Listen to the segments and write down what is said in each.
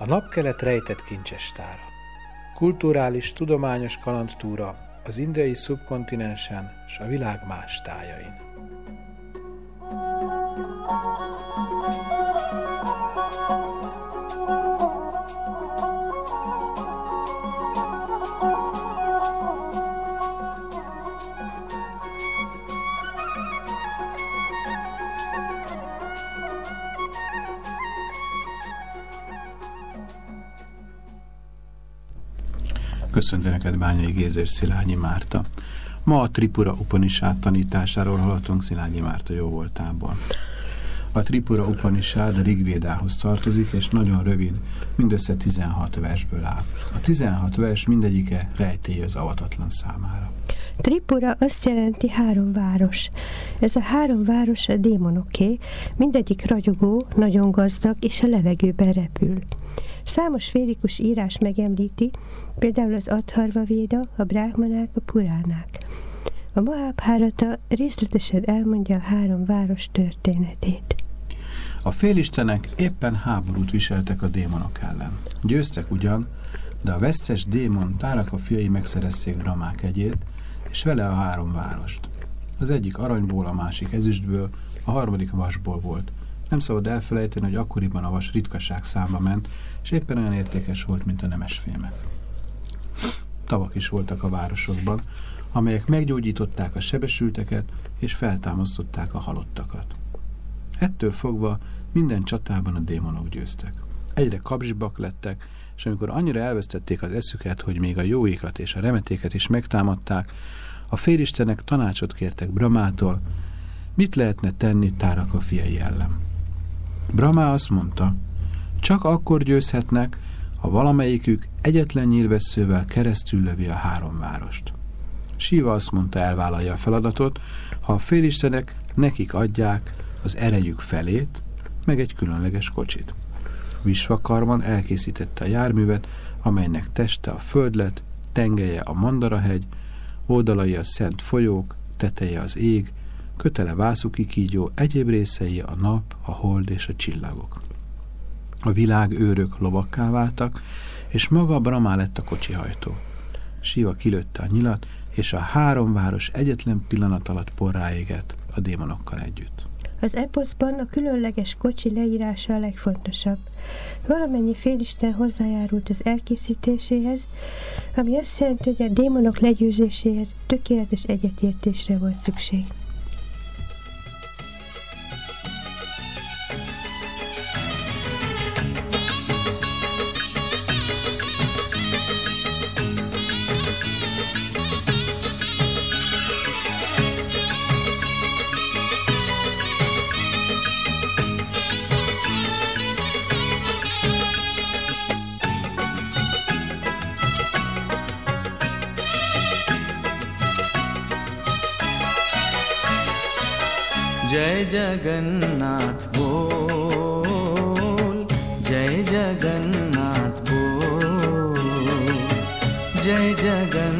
A napkelet rejtett kincsestára. Kulturális, tudományos kalandtúra az indiai szubkontinensen és a világ más tájain. Köszöntöm neked Bányai Gézer Szilányi Márta. Ma a Tripura Upanishad tanításáról hallottunk Szilányi Márta jó voltából. A Tripura Upanishad Rigvédához tartozik, és nagyon rövid, mindössze 16 versből áll. A 16 vers mindegyike rejtély az avatatlan számára. Tripura azt jelenti három város. Ez a három város a démonoké, mindegyik ragyogó, nagyon gazdag, és a levegőben repül. Számos védikus írás megemlíti, például az Adharva Véda, a Brahmanák, a Puránák. A Mahabharata részletesen elmondja a három város történetét. A félistenek éppen háborút viseltek a démonok ellen. Győztek ugyan, de a vesztes démon a fiai megszerezték Dramák egyét, és vele a három várost. Az egyik aranyból, a másik ezüstből, a harmadik vasból volt. Nem szabad elfelejteni, hogy akkoriban a vas ritkaság számba ment, és éppen olyan értékes volt, mint a nemesfémek. Tavak is voltak a városokban, amelyek meggyógyították a sebesülteket, és feltámasztották a halottakat. Ettől fogva minden csatában a démonok győztek. Egyre kapzsibak lettek, és amikor annyira elvesztették az eszüket, hogy még a jóikat és a remetéket is megtámadták, a félistenek tanácsot kértek Bramától, mit lehetne tenni Táraka fiai ellen. Brahma azt mondta, csak akkor győzhetnek, ha valamelyikük egyetlen nyílvesszővel keresztül lövi a három várost. Siva azt mondta, elvállalja a feladatot, ha a félistenek nekik adják az erejük felét, meg egy különleges kocsit. Visvakarman elkészítette a járművet, amelynek teste a földlet, tengelye a Mandarahegy, oldalai a szent folyók, teteje az ég, kötele vászuki kígyó, egyéb részei a nap, a hold és a csillagok. A világ őrök lovakká váltak, és maga Brahma lett a kocsihajtó. Siva kilőtte a nyilat, és a három város egyetlen pillanat alatt porrá égett a démonokkal együtt. Az eposzban a különleges kocsi leírása a legfontosabb. Valamennyi félisten hozzájárult az elkészítéséhez, ami azt jelenti, hogy a démonok legyőzéséhez tökéletes egyetértésre volt szükség. Jagannath बोल। जय जगन्नाथ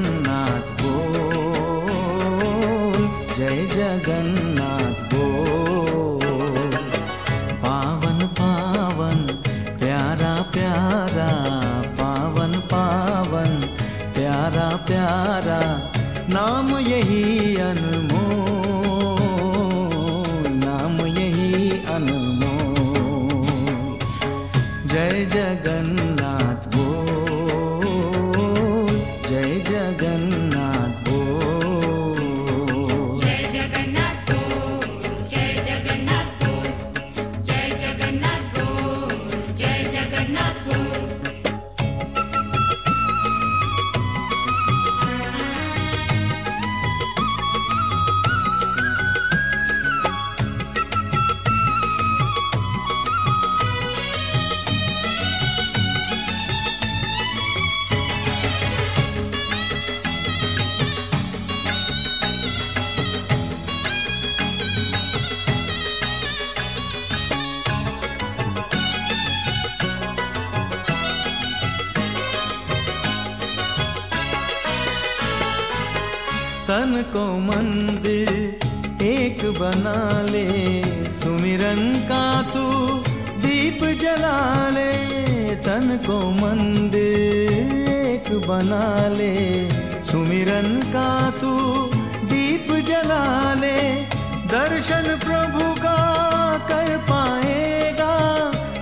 को मंदिर एक बना ले। सुमिरन का तू दीप जला ले। तन को मंदिर एक बना ले। सुमिरन का तू दीप जला ले। दर्शन प्रभु का कर पाएगा।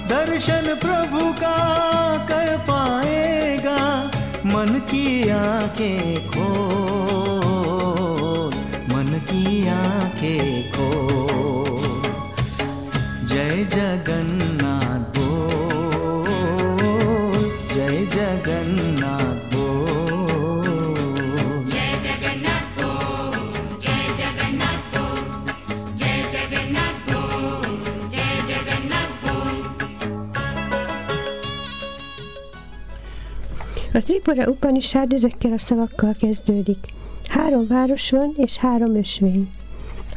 दर्शन प्रभु का कर पाएगा। मन की आँखें खो आंखें खो जय जगन्नाथ बोल जय जगन्नाथ बोल जय जगन्नाथ बोल जय जगन्नाथ बोल जय जगन्नाथ बोल जय जगन्नाथ बोल A Tripura Upanishad ezekkel a szavakkal kezdődik. Három város van, és három ösvény.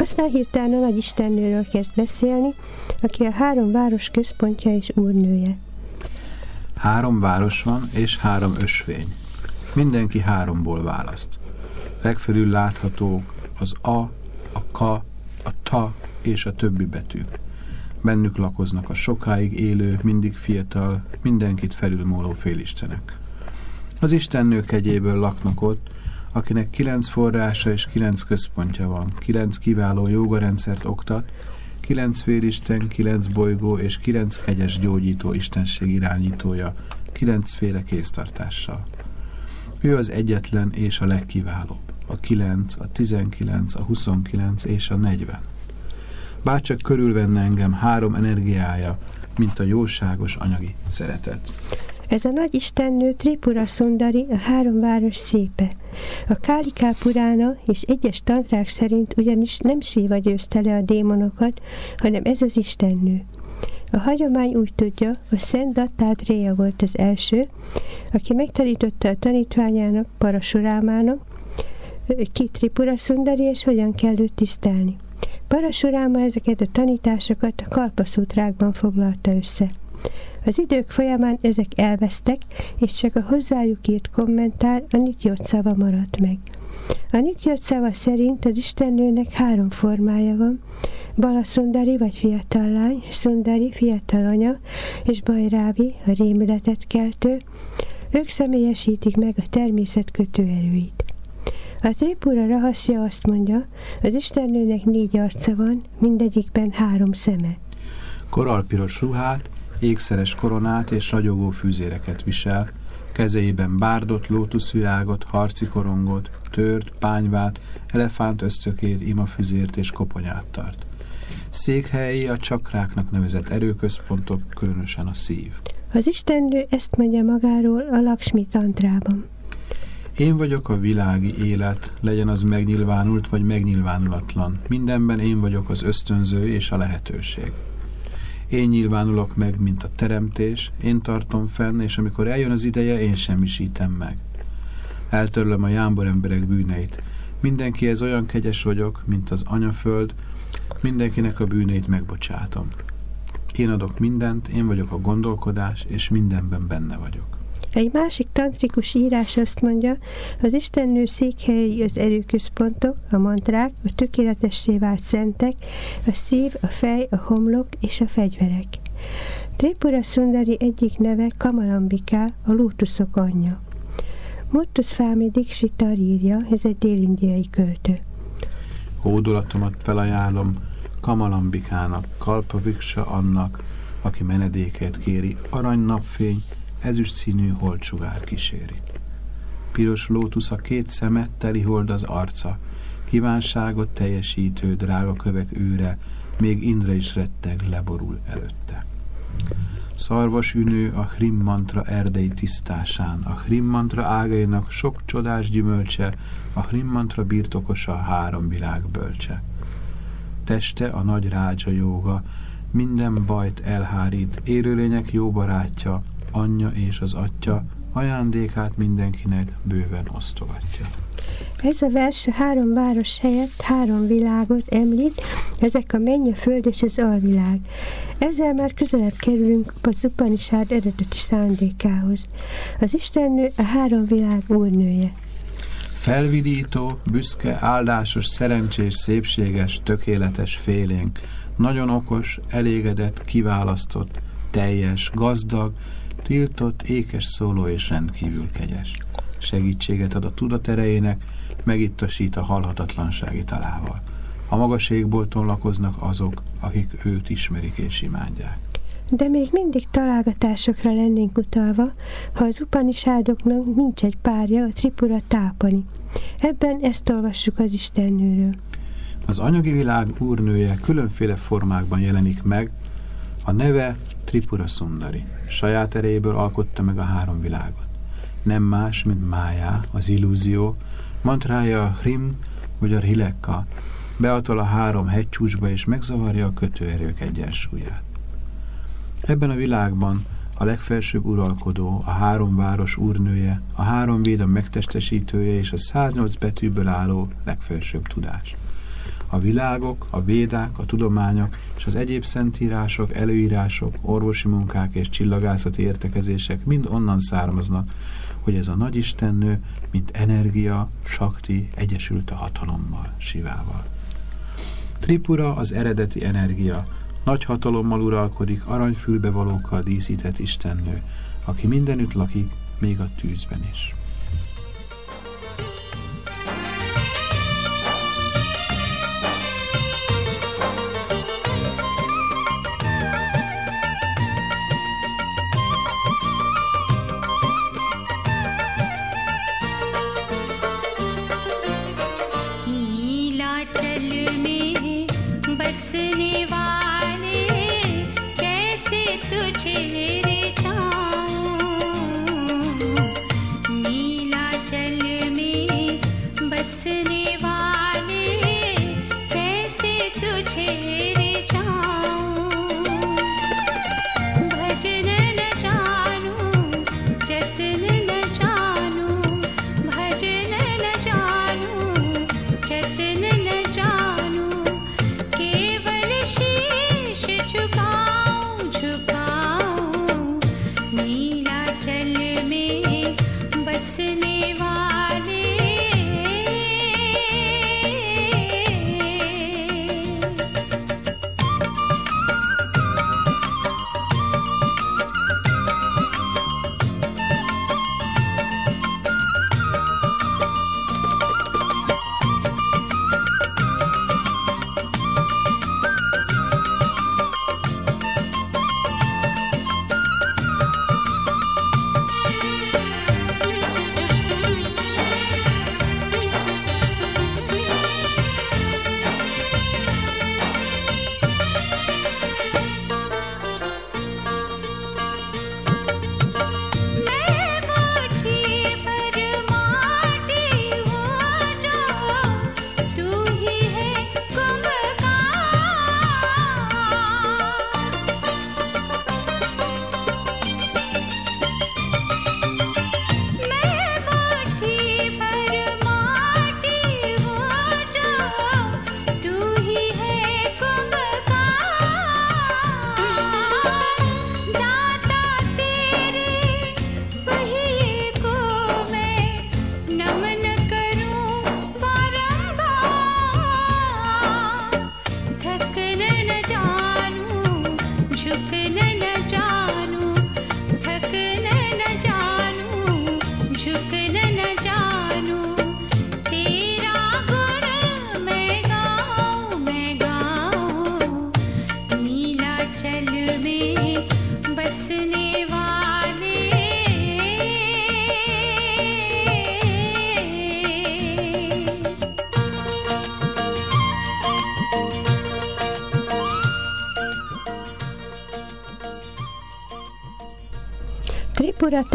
Aztán hirtelen a nagy istennőről kezd beszélni, aki a három város központja és úrnője. Három város van, és három ösvény. Mindenki háromból választ. Legfelül láthatók az A, a K, a Ta és a többi betűk. Bennük lakoznak a sokáig élő, mindig fiatal, mindenkit felülmúló félistenek. Az istennők egyéből laknak ott, akinek kilenc forrása és kilenc központja van, kilenc kiváló jogarendszert oktat, kilenc félisten, kilenc bolygó és kilenc kegyes gyógyító istenség irányítója, kilencféle kéztartással. Ő az egyetlen és a legkiválóbb, a kilenc, a tizenkilenc, a huszonkilenc és a negyven. Bárcsak körülvenne engem három energiája, mint a jóságos anyagi szeretet. Ez a nagy istennő Tripura Sundari, a három város szépe. A Káliká Purána és egyes tantrák szerint ugyanis nem Síva győzte le a démonokat, hanem ez az istennő. A hagyomány úgy tudja, hogy Szent Dattát Réja volt az első, aki megtanította a tanítványának, Parasurámának, ki Tripura Sundari és hogyan kell őt tisztelni. Parasuráma ezeket a tanításokat a Kalpaszútrákban foglalta össze. Az idők folyamán ezek elvesztek, és csak a hozzájuk írt kommentár, a Nityot szava maradt meg. A Nityot szava szerint az istennőnek három formája van, Bala Sundari vagy fiatal lány, Sundari fiatal anya, és Bajrávi a rémületet keltő, ők személyesítik meg a természet kötőerőit. A Tripura rahaszja azt mondja, az istennőnek négy arca van, mindegyikben három szeme. Koralpiros ruhát, ékszeres koronát és ragyogó fűzéreket visel, kezeiben bárdot, lótuszvirágot, harci korongot, tört, pányvát, elefánt ösztökét, imafüzért és koponyát tart. Székhelyi a csakráknak nevezett erőközpontok, különösen a szív. Az istennő ezt mondja magáról a Lakshmi tantrában. Én vagyok a világi élet, legyen az megnyilvánult vagy megnyilvánulatlan. Mindenben én vagyok az ösztönző és a lehetőség. Én nyilvánulok meg, mint a teremtés, én tartom fenn, és amikor eljön az ideje, én semmisítem meg. Eltörlöm a jámbor emberek bűneit. Mindenkihez olyan kegyes vagyok, mint az anyaföld, mindenkinek a bűneit megbocsátom. Én adok mindent, én vagyok a gondolkodás, és mindenben benne vagyok. Egy másik tantrikus írás azt mondja, az istennő székhelyei az erőközpontok, a mantrák, a tökéletessé vált szentek, a szív, a fej, a homlok és a fegyverek. Tripura Sundari egyik neve Kamalambika, a lótuszok anyja. Muttusvámi Dikshitar írja, ez egy délindiai költő. Hódolatomat felajánlom Kamalambikának, Kalpaviksa annak, aki menedéket kéri, arany napfény, ezüst színű holdsugár kíséri. Piros lótusz a két szeme, teli hold az arca, kívánságot teljesítő drága kövek őre, még Indra is retteg, leborul előtte. Szarvas ünő a Hrim mantra erdei tisztásán, a Hrim mantra ágainak sok csodás gyümölcse, a Hrim mantra birtokosa három világ bölcse. Teste a nagy rádzsa jóga, minden bajt elhárít, élőlények jó barátja, anyja és az atya ajándékát mindenkinek bőven osztogatja. Ez a vers a három város helyett három világot említ, ezek a menny, a föld és az alvilág. Ezzel már közelebb kerülünk az Upanishad eredeti szándékához. Az Istennő a három világ úrnője. Felvidító, büszke, áldásos, szerencsés, szépséges, tökéletes, félénk, nagyon okos, elégedett, kiválasztott, teljes, gazdag, tiltott, ékes szóló és rendkívül kegyes. Segítséget ad a tudat erejének, megittasít a halhatatlansági talával. A magaségból lakoznak azok, akik őt ismerik és imádják. De még mindig találgatásokra lennénk utalva, ha az upanisádoknak nincs egy párja, a Tripura tápani. Ebben ezt olvassuk az Istennőről. Az anyagi világ úrnője különféle formákban jelenik meg, a neve Tripura Sundari. Saját erejéből alkotta meg a három világot. Nem más, mint Májá, az illúzió, mantrája a Hrim vagy a Rilekka, beatol a három hegycsúcsba és megzavarja a kötőerők egyensúlyát. Ebben a világban a legfelsőbb uralkodó, a három város úrnője, a három véda megtestesítője és a 108 betűből álló legfelsőbb tudás. A világok, a védák, a tudományok és az egyéb szentírások, előírások, orvosi munkák és csillagászati értekezések mind onnan származnak, hogy ez a nagyistennő, mint energia, sakti egyesült a hatalommal, sivával. Tripura az eredeti energia, nagy hatalommal uralkodik, aranyfülbevalókkal díszített istennő, aki mindenütt lakik, még a tűzben is.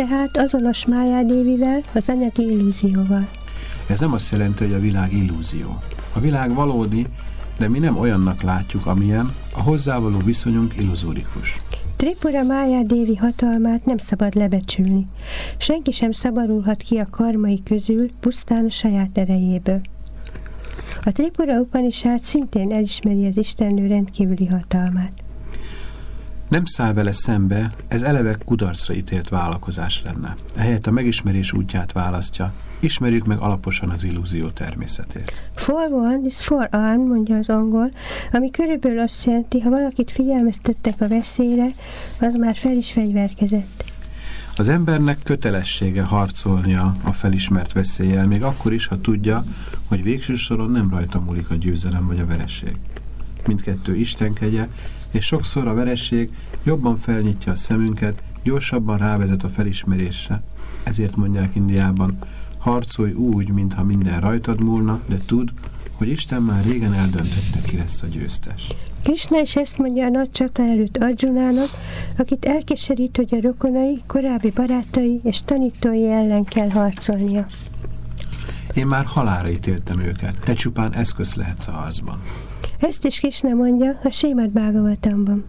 Tehát azonos Májádévivel, az anyagi illúzióval. Ez nem azt jelenti, hogy a világ illúzió. A világ valódi, de mi nem olyannak látjuk, amilyen, a hozzávaló viszonyunk illuzórikus. Tripura Májádévi hatalmát nem szabad lebecsülni. Senki sem szabadulhat ki a karmai közül pusztán a saját erejéből. A Tripura Upanishad szintén elismeri az Istennő rendkívüli hatalmát. Nem száll vele szembe, ez eleve kudarcra ítélt vállalkozás lenne. Ehelyett a megismerés útját választja, ismerjük meg alaposan az illúzió természetét. For one is for arm, mondja az angol, ami körülbelül azt jelenti, ha valakit figyelmeztettek a veszélyre, az már fel is fegyverkezett. Az embernek kötelessége harcolnia a felismert veszéllyel, még akkor is, ha tudja, hogy végső soron nem rajta múlik a győzelem vagy a vereség. Mindkettő Isten kegye, és sokszor a vereség jobban felnyitja a szemünket, gyorsabban rávezet a felismerésre. Ezért mondják Indiában, harcolj úgy, mintha minden rajtad múlna, de tud, hogy Isten már régen eldöntötte, ki lesz a győztes. Krishna is ezt mondja a nagy csata előtt Arjunának, akit elkeserít, hogy a rokonai, korábbi barátai és tanítói ellen kell harcolnia. Én már halára ítéltem őket, te csupán eszköz lehetsz a harcban. Ezt is Krishna mondja a Sémad Bhagavatamban.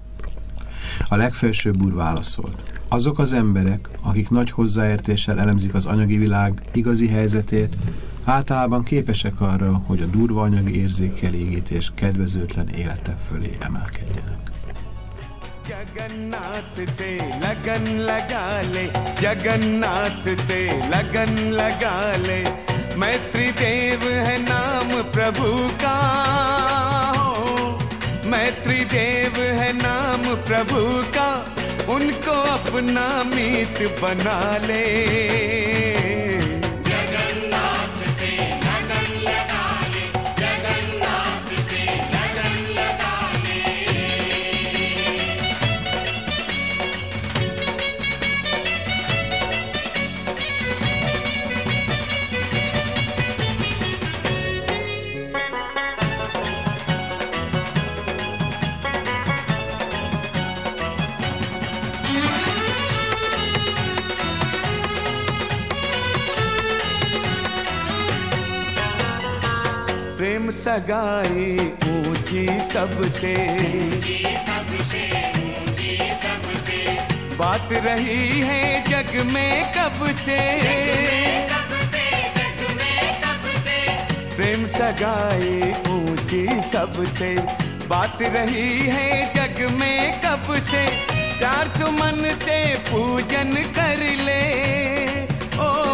A legfelsőbb úr válaszolt. Azok az emberek, akik nagy hozzáértéssel elemzik az anyagi világ igazi helyzetét, általában képesek arra, hogy a durva anyagi érzékelégítés kedvezőtlen élete fölé emelkedjenek. Jagannath से लगन लगा ले जगन्नाथ से लगन लगा ले मैत्री देव है नाम प्रभु का हो मैत्री देव है नाम प्रभु का उनको अपना मीत बना ले। सगाई ऊँची सबसे। बात रही है जग में कब से? प्रेम सगाई ऊँची सबसे। बात रही है जग में कब से? प्यार सुमन से पूजन कर ले। ओ,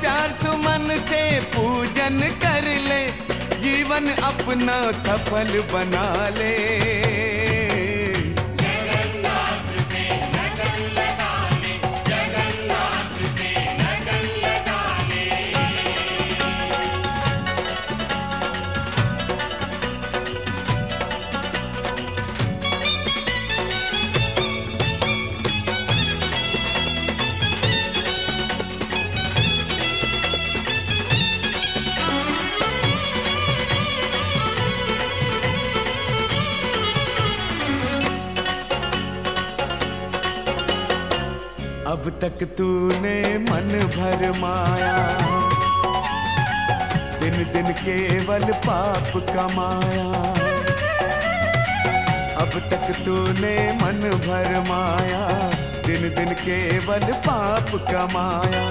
प्यार सुमन से पूजन कर ले। जीवन अपना सफल बना ले। तक तूने मन भर माया। दिन दिन केवल पाप कमाया। अब तक तूने मन भर माया, दिन दिन केवल पाप कमाया।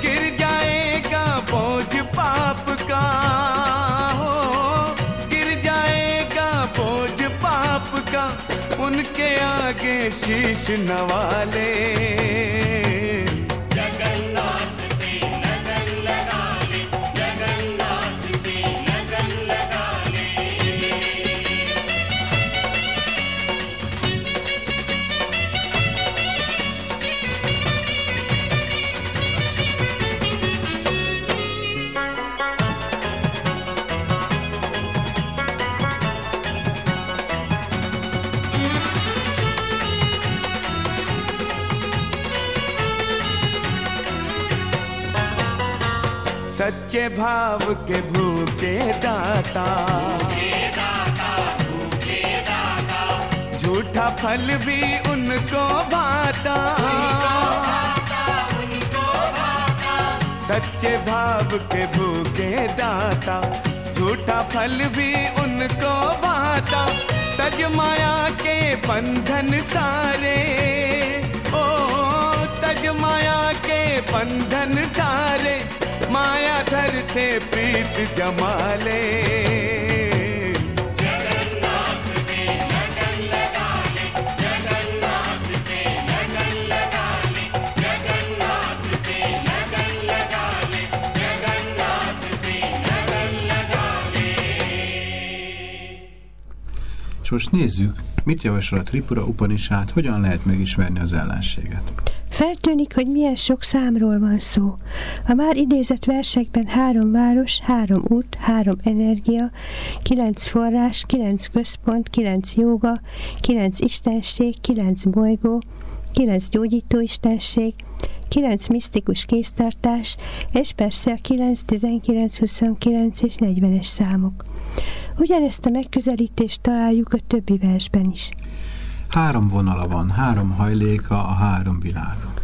गिर जाएगा बोझ पाप का, हो। गिर जाएगा बोझ पाप का, उनके आगे शीश नवाले। सच्चे भाव के भूखे दाता। झूठा फल भी उनको भाता। सच्चे भाव के भूखे दाता। झूठा फल भी उनको भाता। तज माया के बंधन सारे। ओ, तज माया के बंधन सारे। माया धर से प्रीत जमा És most nézzük, mit javasol a Tripura Upanishad, hogyan lehet megismerni az ellenséget. Feltűnik, hogy milyen sok számról van szó. A már idézett versekben három város, három út, három energia, kilenc forrás, kilenc központ, kilenc joga, kilenc istenség, kilenc bolygó, kilenc gyógyító istenség, kilenc misztikus kéztartás, és persze a 9, 19, 29 és 40-es számok. Ugyanezt a megközelítést találjuk a többi versben is. Három vonala van, három hajléka a három világa.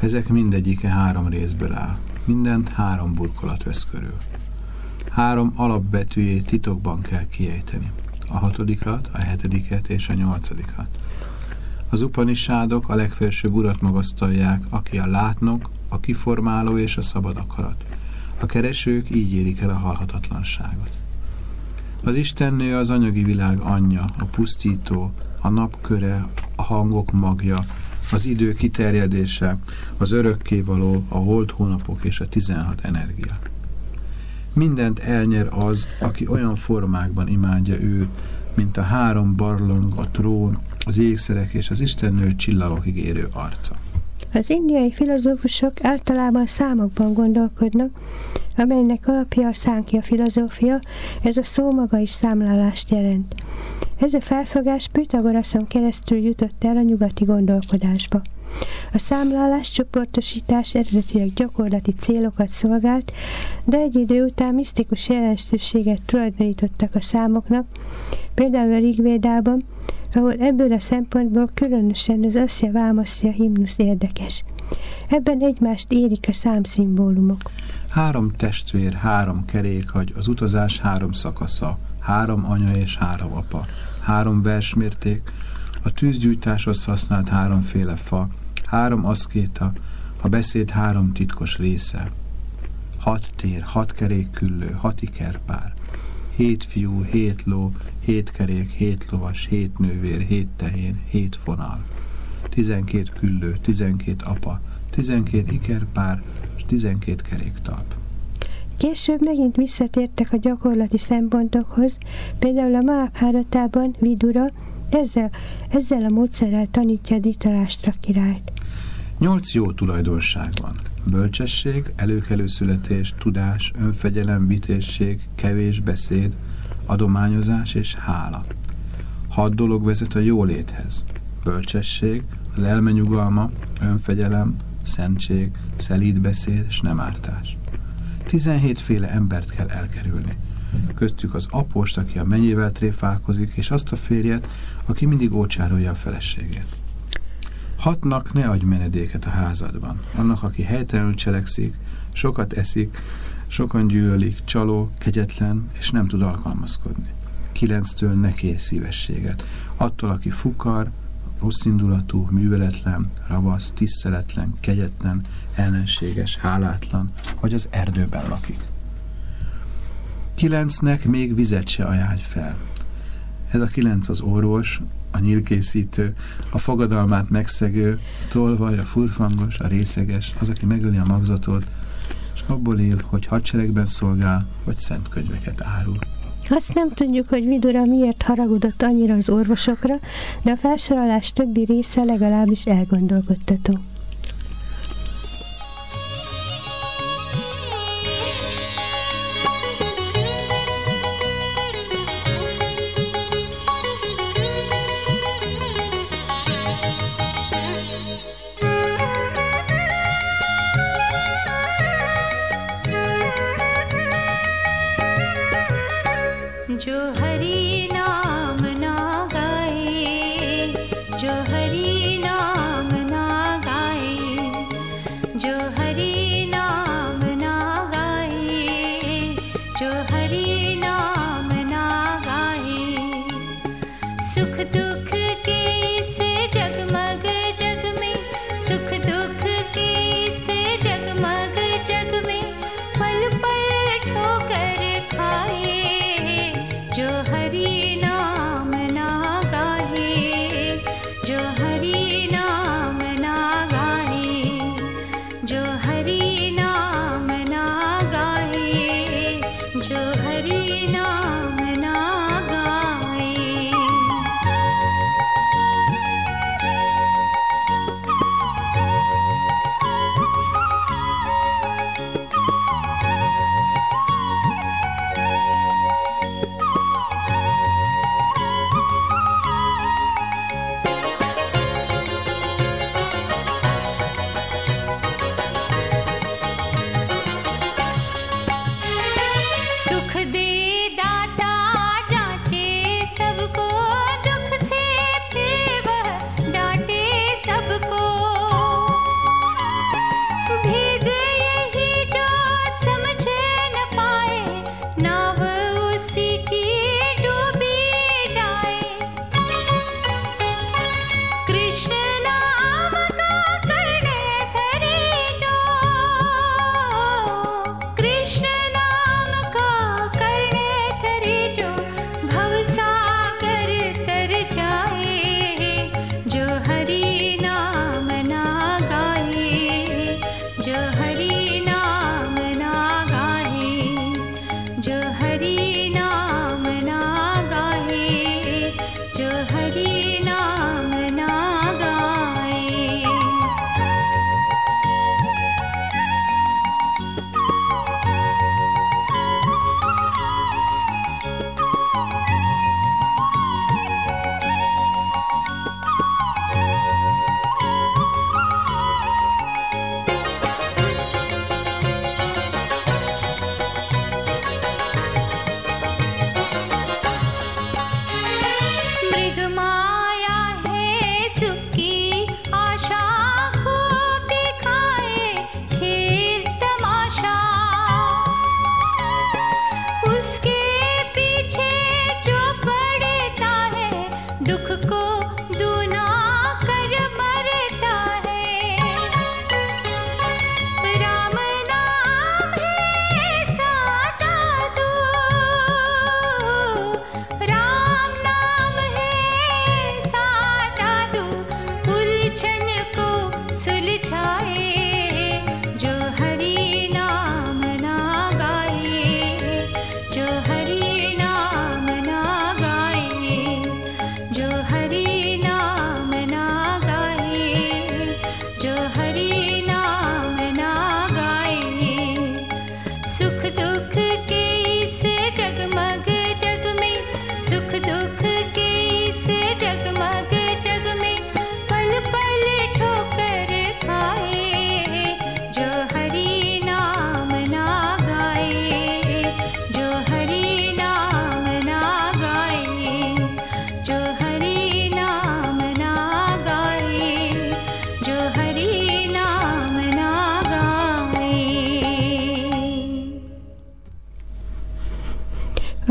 Ezek mindegyike három részből áll. Mindent három burkolat vesz körül. Három alapbetűjét titokban kell kiejteni. A hatodikat, a hetediket és a nyolcadikat. Az upanisádok a legfelsőbb urat magasztalják, aki a látnok, a kiformáló és a szabad akarat. A keresők így érik el a halhatatlanságot. Az Istennő az anyagi világ anyja, a pusztító, a napköre, a hangok magja, az idő kiterjedése, az örökkévaló, a holt hónapok és a 16 energia. Mindent elnyer az, aki olyan formákban imádja őt, mint a három barlang, a trón, az ékszerek és az Istennő csillagokig érő arca. Az indiai filozófusok általában számokban gondolkodnak, amelynek alapja a szánkja filozófia, ez a szó maga is számlálást jelent. Ez a felfogás Pythagoraszon keresztül jutott el a nyugati gondolkodásba. A számlálás csoportosítás eredetileg gyakorlati célokat szolgált, de egy idő után misztikus jelentőséget tulajdonítottak a számoknak, például a Rigvédában, ahol ebből a szempontból különösen az Asya Vámaszja himnusz érdekes. Ebben egymást érik a számszimbólumok. Három testvér, három kerékhagy, az utazás három szakasza, három anya és három apa, három versmérték, a tűzgyújtáshoz használt háromféle fa, három aszkéta, a beszéd három titkos része, hat tér, hat kerék küllő, hat ikerpár, hét fiú, hét ló, hét kerék, hét lovas, hét nővér, hét tehén, hét fonal, tizenkét küllő, tizenkét apa, tizenkét ikerpár, és tizenkét keréktalp. Később megint visszatértek a gyakorlati szempontokhoz, például a Mahabharatában Vidura ezzel, ezzel a módszerrel tanítja Dhritarashtra királyt. Nyolc jó tulajdonság van. Bölcsesség, előkelő születés, tudás, önfegyelem, vitésség, kevés beszéd, adományozás és hála. Hat dolog vezet a jóléthez. Bölcsesség, az elmenyugalma, önfegyelem, szentség, szelíd beszéd és nem ártás. 17 féle embert kell elkerülni. Köztük az apost, aki a mennyével tréfálkozik, és azt a férjet, aki mindig ócsárolja a feleségét. Hatnak ne adj menedéket a házadban. Annak, aki helytelenül cselekszik, sokat eszik, sokan gyűlölik, csaló, kegyetlen, és nem tud alkalmazkodni. Kilenctől ne kér szívességet. Attól, aki fukar, rosszindulatú, műveletlen, ravasz, tiszteletlen, kegyetlen, ellenséges, hálátlan, vagy az erdőben lakik. Kilencnek még vizet se ajánlj fel. Ez a kilenc az orvos, a nyílkészítő, a fogadalmát megszegő, a tolvaj, a furfangos, a részeges, az, aki megöli a magzatot, és abból él, hogy hadseregben szolgál, vagy szent könyveket árul. Azt nem tudjuk, hogy Vidura miért haragudott annyira az orvosokra, de a felsorolás többi része legalábbis elgondolkodtató.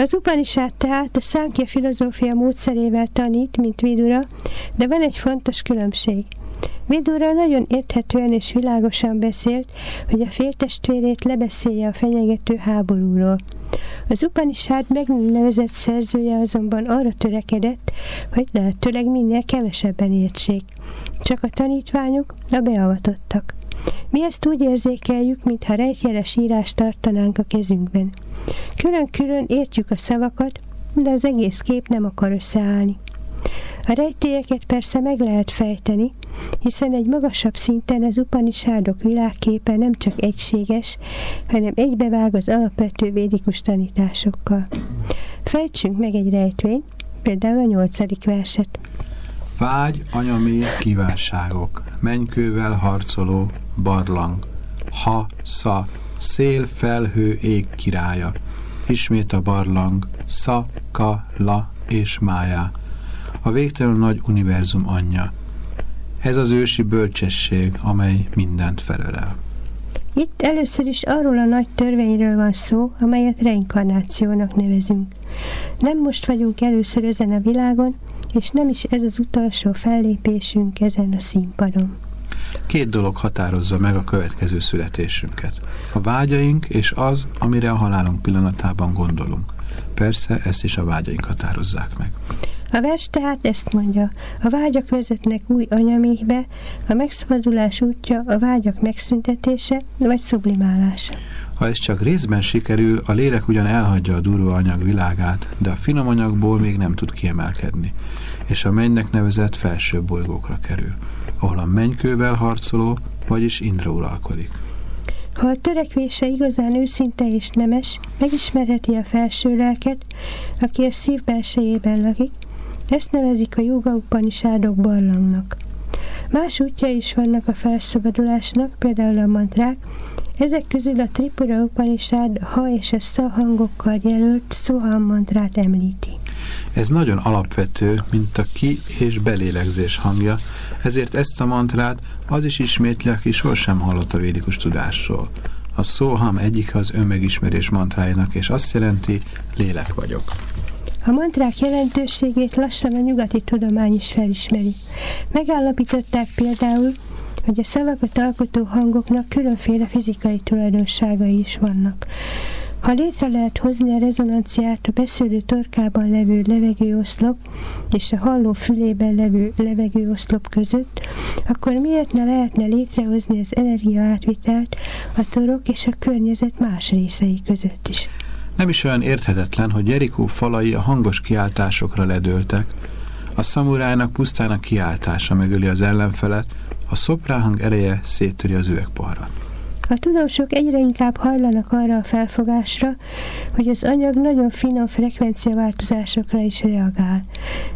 Az Upanishad tehát a Sankhya filozófia módszerével tanít, mint Vidura, de van egy fontos különbség. Vidura nagyon érthetően és világosan beszélt, hogy a féltestvérét lebeszélje a fenyegető háborúról. Az Upanishad megnevezett szerzője azonban arra törekedett, hogy lehetőleg minél kevesebben értsék. Csak a tanítványok, a beavatottak. Mi ezt úgy érzékeljük, mintha rejtjeles írást tartanánk a kezünkben. Külön-külön értjük a szavakat, de az egész kép nem akar összeállni. A rejtélyeket persze meg lehet fejteni, hiszen egy magasabb szinten az upanisádok világképe nem csak egységes, hanem egybevág az alapvető védikus tanításokkal. Fejtsünk meg egy rejtvényt, például a nyolcadik verset. Vágy, anyami kívánságok, mennykővel harcoló, barlang, ha, sza, szél, felhő, ég királya, ismét a barlang, sza, ka, la és májá, a végtelen nagy univerzum anyja. Ez az ősi bölcsesség, amely mindent felölel. Itt először is arról a nagy törvényről van szó, amelyet reinkarnációnak nevezünk. Nem most vagyunk először ezen a világon, és nem is ez az utolsó fellépésünk ezen a színpadon. Két dolog határozza meg a következő születésünket. A vágyaink és az, amire a halálunk pillanatában gondolunk. Persze ezt is a vágyaink határozzák meg. A vers tehát ezt mondja, a vágyak vezetnek új anyamékbe, a megszabadulás útja a vágyak megszüntetése vagy sublimálása. Ha ez csak részben sikerül, a lélek ugyan elhagyja a durva anyag világát, de a finom anyagból még nem tud kiemelkedni, és a mennynek nevezett felső bolygókra kerül, ahol a mennykővel harcoló, vagyis Indra uralkodik. Ha a törekvése igazán őszinte és nemes, megismerheti a felső lelket, aki a szív belsejében lakik, ezt nevezik a joga upanisádok barlangnak. Más útja is vannak a felszabadulásnak, például a mantrák, ezek közül a Tripura Upanishad ha és a sza hangokkal jelölt Soham mantrát említi. Ez nagyon alapvető, mint a ki- és belélegzés hangja, ezért ezt a mantrát az is ismétli, aki sosem hallott a védikus tudásról. A szóham egyik az önmegismerés mantrájának, és azt jelenti, lélek vagyok. A mantrák jelentőségét lassan a nyugati tudomány is felismeri. Megállapították például, hogy a szavakat alkotó hangoknak különféle fizikai tulajdonságai is vannak. Ha létre lehet hozni a rezonanciát a beszélő torkában levő levegőoszlop és a halló fülében levő levegőoszlop között, akkor miért ne lehetne létrehozni az energiaátvitelt a torok és a környezet más részei között is? Nem is olyan érthetetlen, hogy Jerikó falai a hangos kiáltásokra ledőltek, a szamurájnak pusztán a kiáltása megöli az ellenfelet, a szopránhang ereje széttöri az üvegparrat. A tudósok egyre inkább hajlanak arra a felfogásra, hogy az anyag nagyon finom frekvenciaváltozásokra is reagál.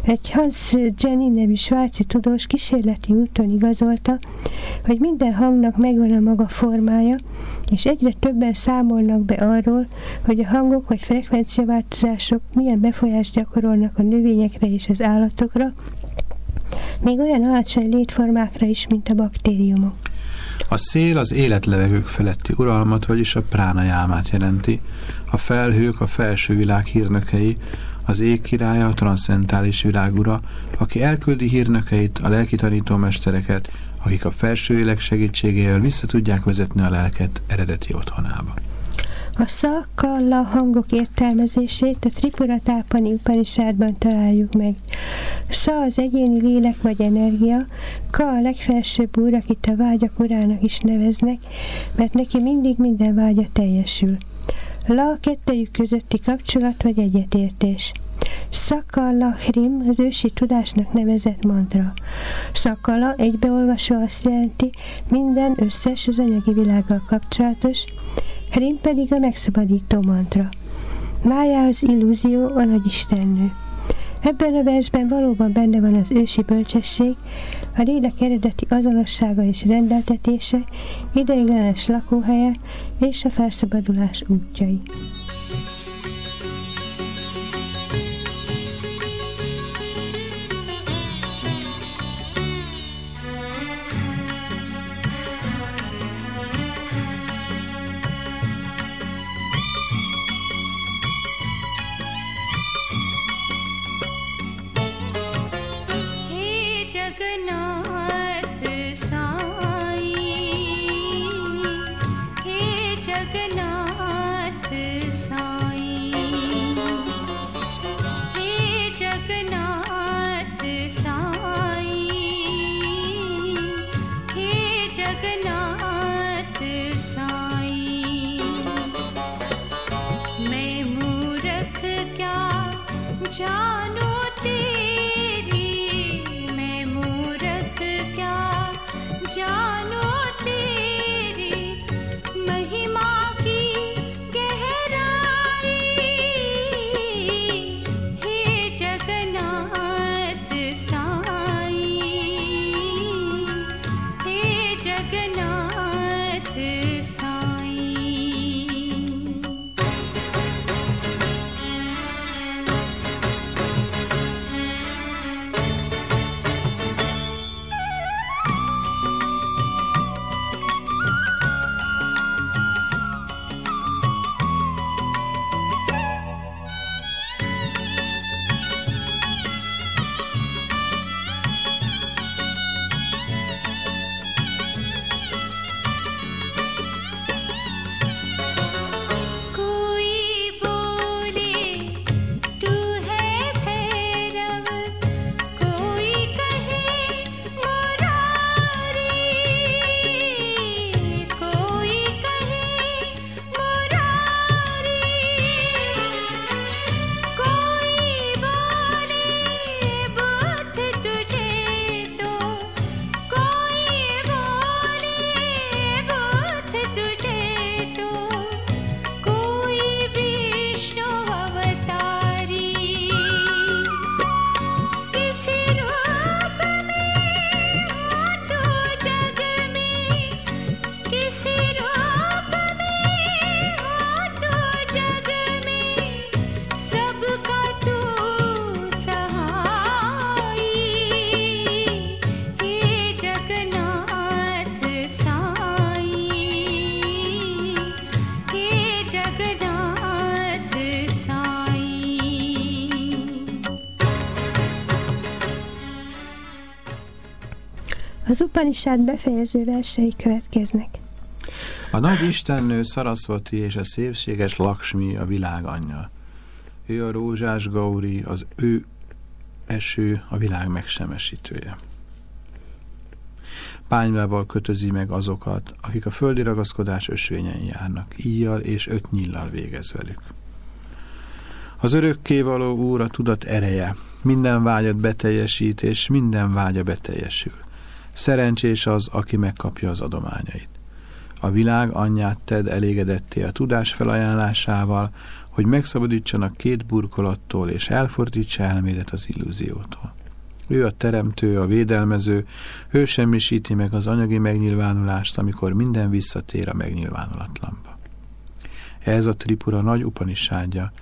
Egy Hans Jenny nevű svájci tudós kísérleti úton igazolta, hogy minden hangnak megvan a maga formája, és egyre többen számolnak be arról, hogy a hangok vagy frekvenciaváltozások milyen befolyást gyakorolnak a növényekre és az állatokra, még olyan alacsony létformákra is, mint a baktériumok. A szél az életlevegők feletti uralmat, vagyis a pránajámát jelenti. A felhők a felső világ hírnökei, az ég királya, a transzcentális világura, aki elküldi hírnökeit, a lelki tanítómestereket, akik a felső lélek segítségével vissza vezetni a lelket eredeti otthonába. A szakkalla hangok értelmezését a Tripuratápani Upanishadban találjuk meg. Sza az egyéni lélek vagy energia, ka a legfelsőbb úr, akit a vágyak urának is neveznek, mert neki mindig minden vágya teljesül. La a kettejük közötti kapcsolat vagy egyetértés. Szakala Hrim az ősi tudásnak nevezett mantra. Szakala egybeolvasva azt jelenti minden összes az anyagi világgal kapcsolatos, Hrim pedig a megszabadító mantra. Mája az illúzió, a nagy istennő. Ebben a versben valóban benne van az ősi bölcsesség, a lélek eredeti azonossága és rendeltetése, ideiglenes lakóhelye és a felszabadulás útjai. Az Upanishad befejező versei következnek. A nagy istennő Sarasvati és a szépséges Lakshmi a világ anyja. Ő a rózsás Gauri, az ő eső a világ megsemesítője. Pányvával kötözi meg azokat, akik a földi ragaszkodás ösvényen járnak, íjjal és öt nyillal végez velük. Az örökkévaló úr a tudat ereje, minden vágyat beteljesít, és minden vágya beteljesül. Szerencsés az, aki megkapja az adományait. A világ anyját ted elégedetté a tudás felajánlásával, hogy megszabadítsanak két burkolattól, és elfordítsa elmédet az illúziótól. Ő a teremtő, a védelmező, ő semmisíti meg az anyagi megnyilvánulást, amikor minden visszatér a megnyilvánulatlanba. Ez a tripura nagy upanisádja,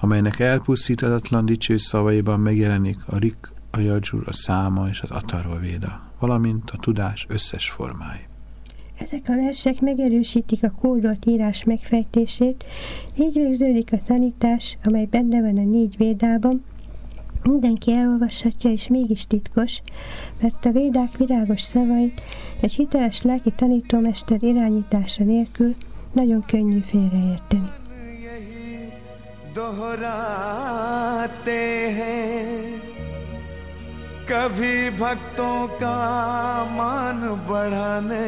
amelynek elpusztítatatlan dicső szavaiban megjelenik a rik, a jajur, a száma és az atarva véda, valamint a tudás összes formái. Ezek a versek megerősítik a kódolt írás megfejtését, így végződik a tanítás, amely benne van a négy védában, Mindenki elolvashatja, és mégis titkos, mert a védák virágos szavait egy hiteles lelki tanítómester irányítása nélkül nagyon könnyű félreérteni. दोहराते हैं कभी भक्तों का मान बढ़ाने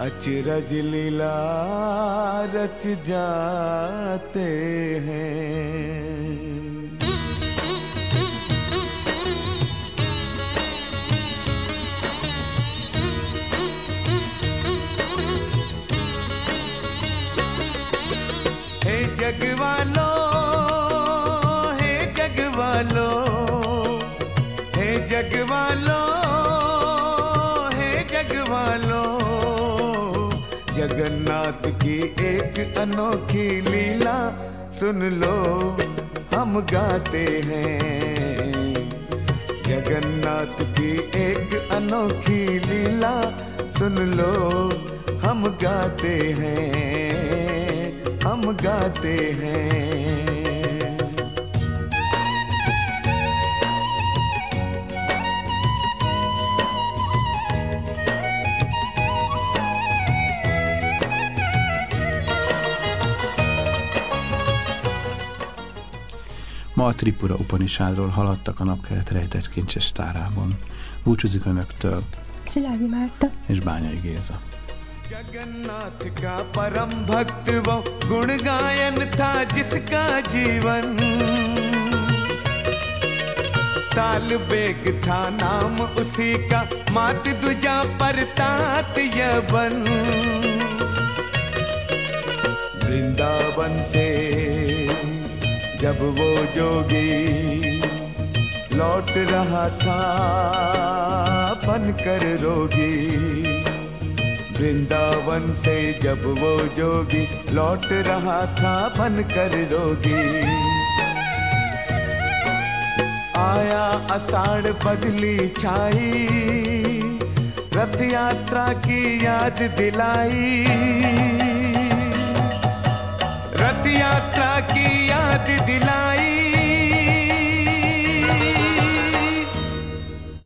अचरज लीला रच जाते हैं। एक अनोखी लीला सुन लो, हम गाते हैं। जगन्नाथ की एक अनोखी लीला सुन लो, हम गाते हैं, हम गाते हैं। Ma a Tripura Upanishadról haladtak a napkelet rejtett kincses tárában. Búcsúzik önöktől, Szilágyi Márta, és Bányai Géza. Jagannath का परम भक्त वो गुण गायन था जिसका जीवन साल बेग था नाम उसी का मात दुजा पर तात यवन वृंदावन से जब वो जोगी लौट रहा था, बनकर रोगी। वृंदावन से जब वो जोगी लौट रहा था, बनकर रोगी। आया अषाढ़ बदली छाई रथ यात्रा की याद दिलाई। रथ यात्रा की याद दिलाई।